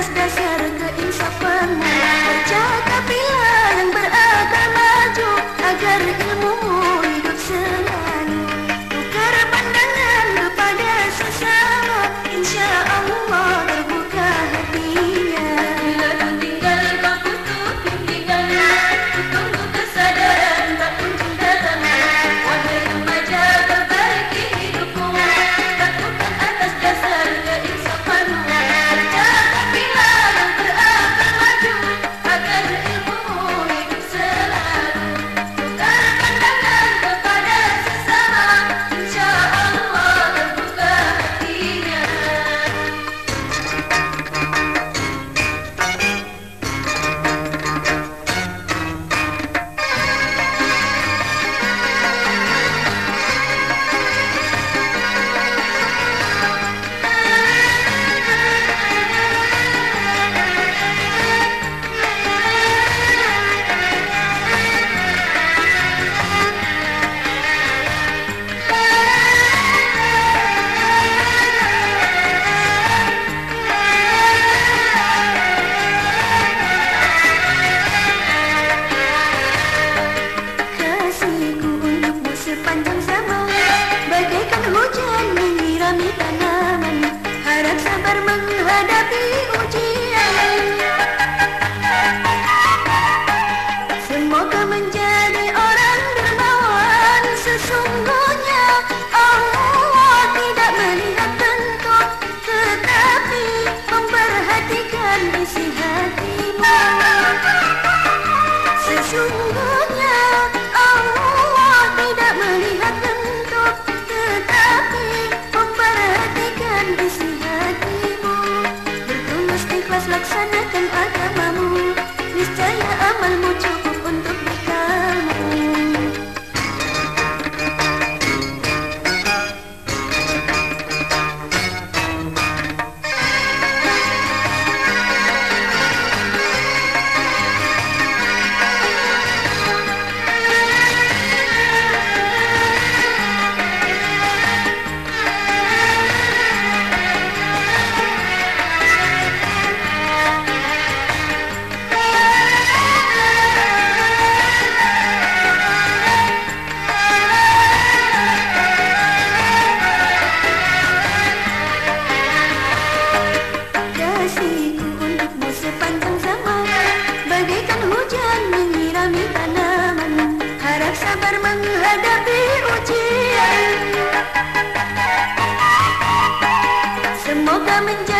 atas dasar Nadabi sepanjang zaman bagaikan hujan menyirami tanaman harap sabar menghadapi ujian. Semoga menjadi